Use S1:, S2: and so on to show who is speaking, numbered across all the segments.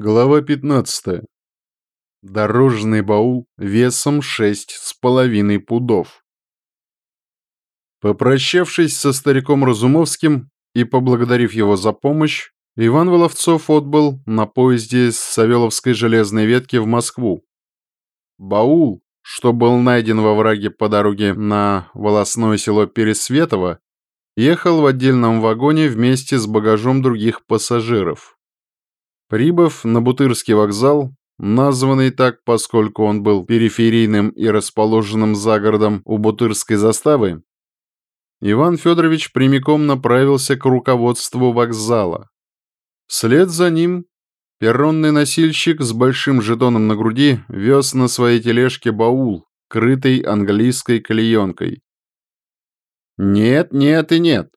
S1: Глава 15. Дорожный баул весом шесть с половиной пудов. Попрощавшись со стариком Разумовским и поблагодарив его за помощь, Иван Воловцов отбыл на поезде с Савеловской железной ветки в Москву. Баул, что был найден во враге по дороге на волосное село Пересветово, ехал в отдельном вагоне вместе с багажом других пассажиров. Прибыв на Бутырский вокзал, названный так, поскольку он был периферийным и расположенным за городом у Бутырской заставы, Иван Федорович прямиком направился к руководству вокзала. Вслед за ним перронный носильщик с большим жетоном на груди вез на своей тележке баул, крытый английской клеенкой. «Нет, нет и нет.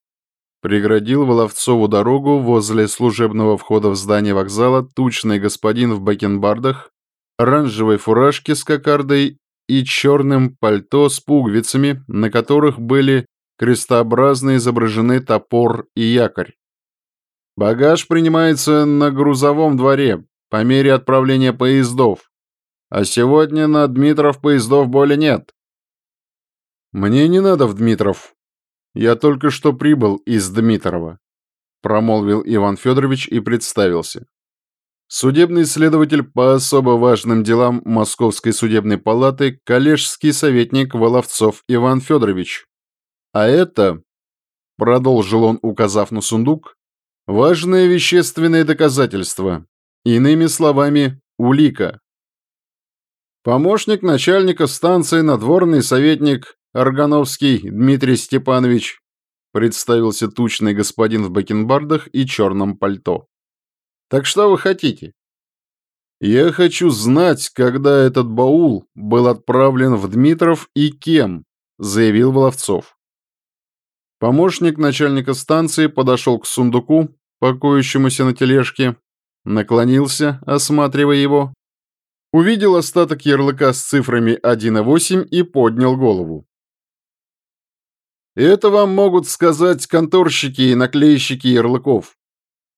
S1: Преградил Воловцову дорогу возле служебного входа в здание вокзала тучный господин в бакенбардах, оранжевой фуражке с кокардой и черным пальто с пуговицами, на которых были крестообразно изображены топор и якорь. Багаж принимается на грузовом дворе по мере отправления поездов, а сегодня на Дмитров поездов более нет. «Мне не надо в Дмитров», «Я только что прибыл из Дмитрова», – промолвил Иван Федорович и представился. Судебный следователь по особо важным делам Московской судебной палаты, коллежский советник Воловцов Иван Федорович. А это, продолжил он, указав на сундук, важное вещественное доказательство, иными словами, улика. Помощник начальника станции, надворный советник Аргановский Дмитрий Степанович», представился тучный господин в бакенбардах и черном пальто. «Так что вы хотите?» «Я хочу знать, когда этот баул был отправлен в Дмитров и кем», заявил Воловцов. Помощник начальника станции подошел к сундуку, покоящемуся на тележке, наклонился, осматривая его, увидел остаток ярлыка с цифрами 1 и 8 и поднял голову. Это вам могут сказать конторщики и наклейщики ярлыков.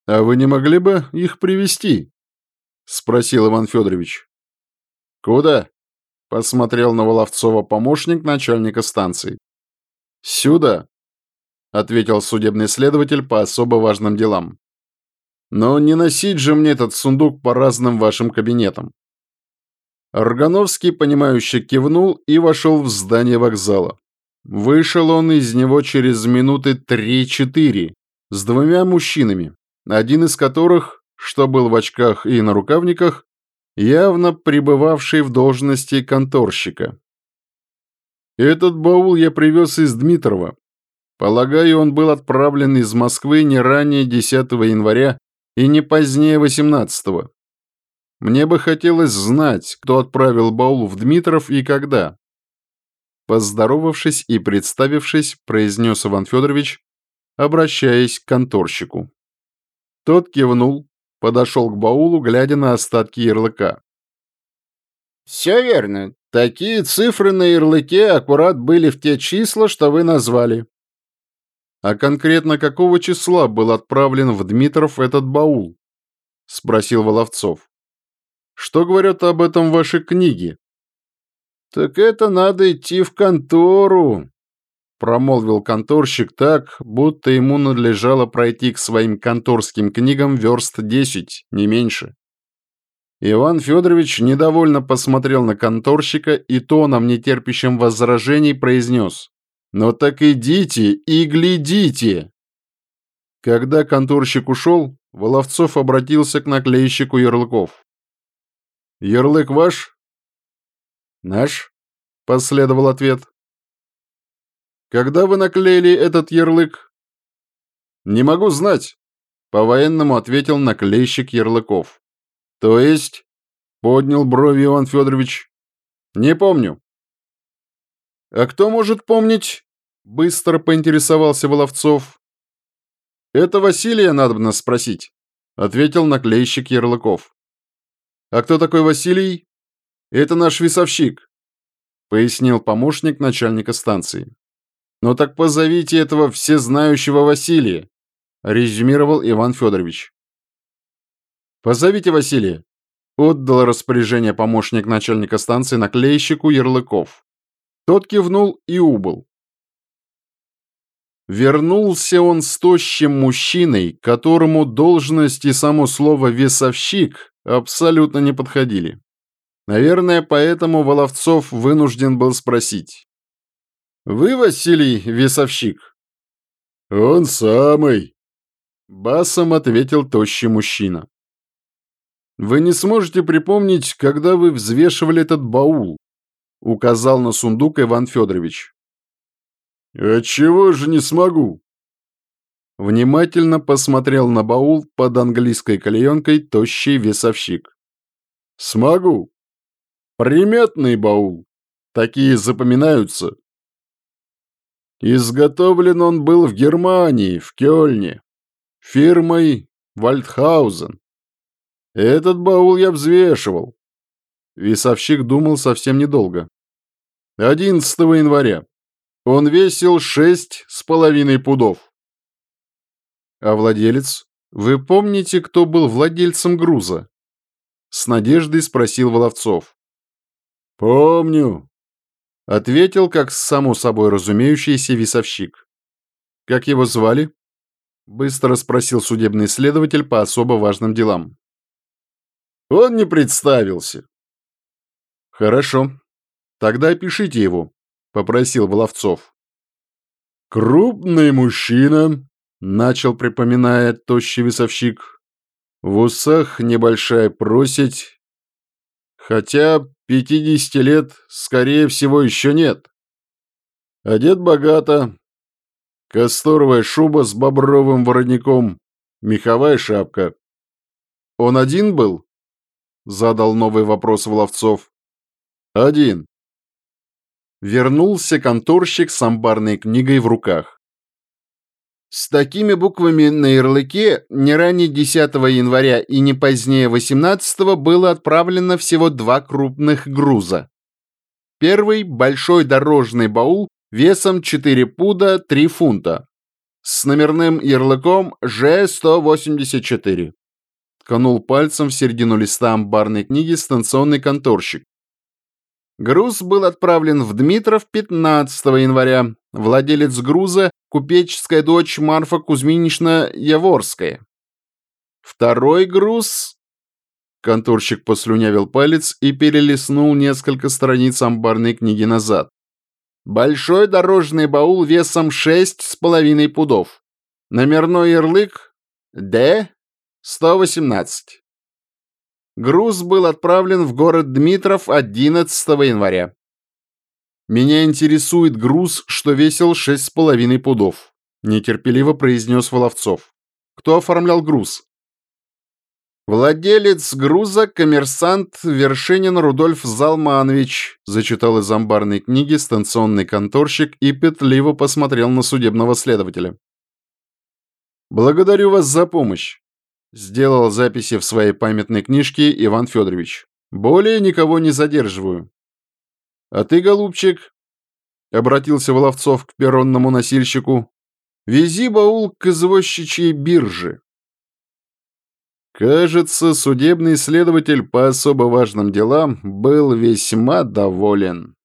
S1: А вы не могли бы их привести? Спросил Иван Федорович. Куда? Посмотрел на Воловцова помощник начальника станции. Сюда, ответил судебный следователь по особо важным делам. Но не носить же мне этот сундук по разным вашим кабинетам. Рогановский, понимающе кивнул и вошел в здание вокзала. Вышел он из него через минуты три-четыре с двумя мужчинами, один из которых, что был в очках и на рукавниках, явно пребывавший в должности конторщика. Этот баул я привез из Дмитрова. Полагаю, он был отправлен из Москвы не ранее 10 января и не позднее 18 -го. Мне бы хотелось знать, кто отправил баул в Дмитров и когда. Поздоровавшись и представившись, произнес Иван Федорович, обращаясь к конторщику. Тот кивнул, подошел к баулу, глядя на остатки ярлыка. «Все верно. Такие цифры на ярлыке аккурат были в те числа, что вы назвали». «А конкретно какого числа был отправлен в Дмитров этот баул?» — спросил Воловцов. «Что говорят об этом ваши книги?» «Так это надо идти в контору», — промолвил конторщик так, будто ему надлежало пройти к своим конторским книгам верст десять, не меньше. Иван Федорович недовольно посмотрел на конторщика и тоном, нетерпящим возражений, произнес «Ну так идите и глядите!» Когда конторщик ушел, Воловцов обратился к наклейщику ярлыков. «Ярлык ваш?» «Наш?» — последовал ответ. «Когда вы наклеили этот ярлык?» «Не могу знать», — по-военному ответил наклейщик ярлыков. «То есть?» — поднял брови Иван Федорович. «Не помню». «А кто может помнить?» — быстро поинтересовался Воловцов. «Это Василия надо спросить», — ответил наклейщик ярлыков. «А кто такой Василий?» «Это наш весовщик», — пояснил помощник начальника станции. «Ну так позовите этого всезнающего Василия», — резюмировал Иван Федорович. «Позовите Василия», — отдал распоряжение помощник начальника станции наклейщику Ярлыков. Тот кивнул и убыл. Вернулся он с тощим мужчиной, которому должность и само слово «весовщик» абсолютно не подходили. Наверное, поэтому Воловцов вынужден был спросить. «Вы, Василий, весовщик?» «Он самый», — басом ответил тощий мужчина. «Вы не сможете припомнить, когда вы взвешивали этот баул?» — указал на сундук Иван Федорович. «Отчего же не смогу?» Внимательно посмотрел на баул под английской клеенкой тощий весовщик. «Смогу. Приметный баул. Такие запоминаются. Изготовлен он был в Германии, в Кёльне, фирмой Вальдхаузен. Этот баул я взвешивал. Весовщик думал совсем недолго. 11 января. Он весил шесть с половиной пудов. А владелец? Вы помните, кто был владельцем груза? С надеждой спросил Воловцов. Помню. Ответил, как само собой разумеющийся весовщик. Как его звали? Быстро спросил судебный следователь по особо важным делам. Он не представился. Хорошо. Тогда опишите его, попросил Воловцов. Крупный мужчина, начал, припоминая тощий весовщик. В усах небольшая просить, хотя пятидесяти лет, скорее всего, еще нет. Одет богато, касторовая шуба с бобровым воротником, меховая шапка. Он один был? Задал новый вопрос Воловцов. Один. Вернулся конторщик с амбарной книгой в руках. С такими буквами на ярлыке не ранее 10 января и не позднее 18 было отправлено всего два крупных груза. Первый – большой дорожный баул весом 4 пуда 3 фунта с номерным ярлыком Ж-184. Тканул пальцем в середину листа амбарной книги станционный конторщик. Груз был отправлен в Дмитров 15 января. Владелец груза – купеческая дочь Марфа Кузьминична Яворская. Второй груз... Конторщик послюнявил палец и перелистнул несколько страниц амбарной книги назад. Большой дорожный баул весом шесть с половиной пудов. Номерной ярлык Д-118. Груз был отправлен в город Дмитров 11 января. «Меня интересует груз, что весил шесть с половиной пудов», – нетерпеливо произнес Воловцов. «Кто оформлял груз?» «Владелец груза, коммерсант Вершинин Рудольф Залманович», зачитал из амбарной книги станционный конторщик и петливо посмотрел на судебного следователя. «Благодарю вас за помощь. Сделал записи в своей памятной книжке Иван Федорович. Более никого не задерживаю. А ты, голубчик, обратился Воловцов к перронному носильщику, вези баул к извозчичьей бирже. Кажется, судебный следователь по особо важным делам был весьма доволен.